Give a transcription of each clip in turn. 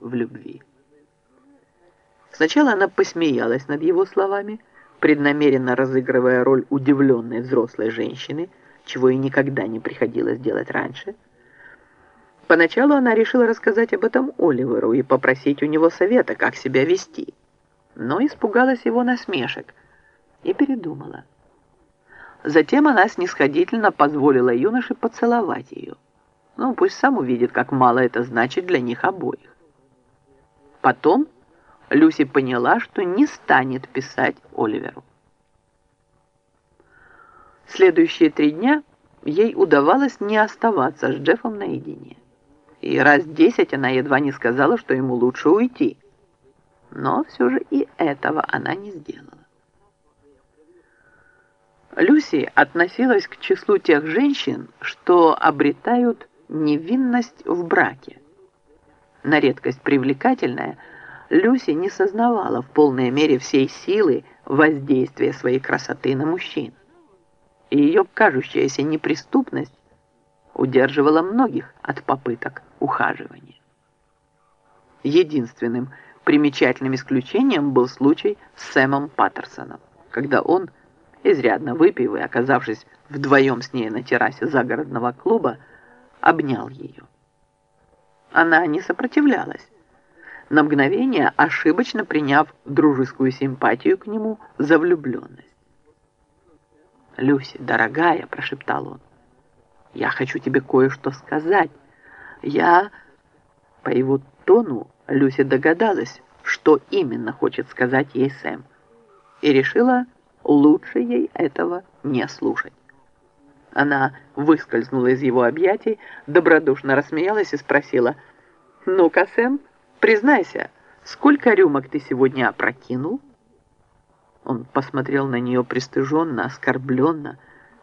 в любви. Сначала она посмеялась над его словами, преднамеренно разыгрывая роль удивленной взрослой женщины, чего ей никогда не приходилось делать раньше. Поначалу она решила рассказать об этом Оливеру и попросить у него совета, как себя вести, но испугалась его насмешек и передумала. Затем она снисходительно позволила юноше поцеловать ее. Ну, пусть сам увидит, как мало это значит для них обоих. Потом Люси поняла, что не станет писать Оливеру. Следующие три дня ей удавалось не оставаться с Джеффом наедине. И раз десять она едва не сказала, что ему лучше уйти. Но все же и этого она не сделала. Люси относилась к числу тех женщин, что обретают невинность в браке. На редкость привлекательная, Люси не сознавала в полной мере всей силы воздействия своей красоты на мужчин. И ее кажущаяся неприступность удерживала многих от попыток ухаживания. Единственным примечательным исключением был случай с Сэмом Паттерсоном, когда он изрядно выпив и оказавшись вдвоем с ней на террасе загородного клуба, обнял ее. Она не сопротивлялась, на мгновение ошибочно приняв дружескую симпатию к нему за влюбленность. «Люси, дорогая», — прошептал он, — «я хочу тебе кое-что сказать. Я...» По его тону Люси догадалась, что именно хочет сказать ей Сэм, и решила лучше ей этого не слушать. Она выскользнула из его объятий, добродушно рассмеялась и спросила, «Ну-ка, Сэм, признайся, сколько рюмок ты сегодня опрокинул?» Он посмотрел на нее пристыженно, оскорбленно,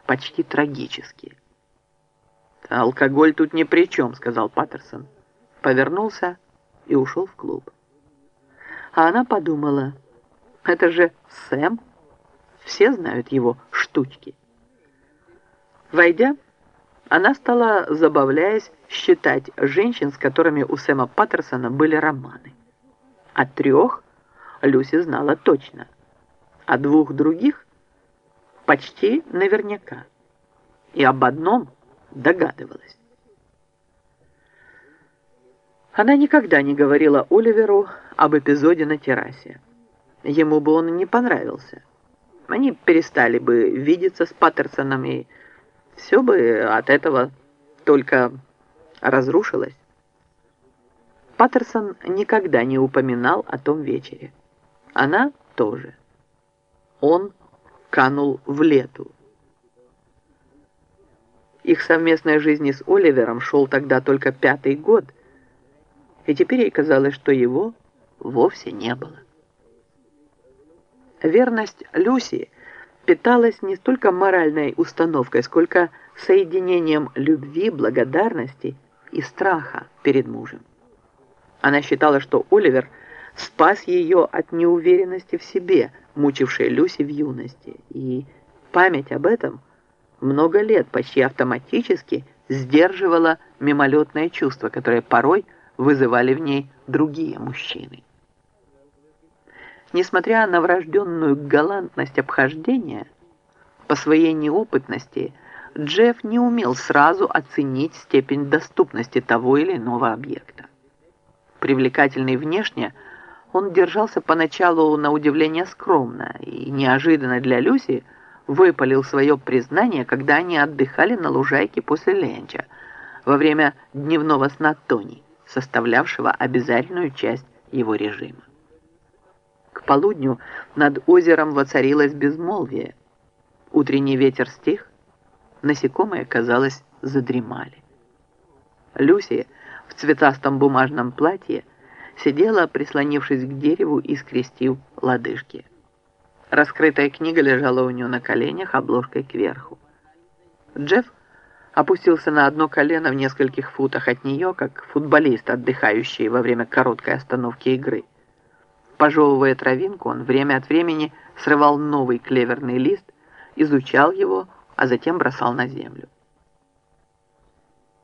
почти трагически. «Алкоголь тут ни при чем», — сказал Паттерсон. Повернулся и ушел в клуб. А она подумала, «Это же Сэм». Все знают его штучки. Войдя, она стала, забавляясь, считать женщин, с которыми у Сэма Паттерсона были романы. О трех Люси знала точно, о двух других почти наверняка, и об одном догадывалась. Она никогда не говорила Оливеру об эпизоде на террасе. Ему бы он не понравился они перестали бы видеться с Паттерсоном, и все бы от этого только разрушилось. Паттерсон никогда не упоминал о том вечере. Она тоже. Он канул в лету. Их совместной жизни с Оливером шел тогда только пятый год, и теперь ей казалось, что его вовсе не было. Верность Люси питалась не столько моральной установкой, сколько соединением любви, благодарности и страха перед мужем. Она считала, что Оливер спас ее от неуверенности в себе, мучившей Люси в юности, и память об этом много лет почти автоматически сдерживала мимолетное чувство, которое порой вызывали в ней другие мужчины. Несмотря на врожденную галантность обхождения, по своей неопытности Джефф не умел сразу оценить степень доступности того или иного объекта. Привлекательный внешне, он держался поначалу на удивление скромно и неожиданно для Люси выпалил свое признание, когда они отдыхали на лужайке после ленча во время дневного сна Тони, составлявшего обязательную часть его режима полудню над озером воцарилось безмолвие. Утренний ветер стих, насекомые, казалось, задремали. Люси в цветастом бумажном платье сидела, прислонившись к дереву и скрестив лодыжки. Раскрытая книга лежала у нее на коленях, обложкой кверху. Джефф опустился на одно колено в нескольких футах от нее, как футболист, отдыхающий во время короткой остановки игры. Пожевывая травинку, он время от времени срывал новый клеверный лист, изучал его, а затем бросал на землю.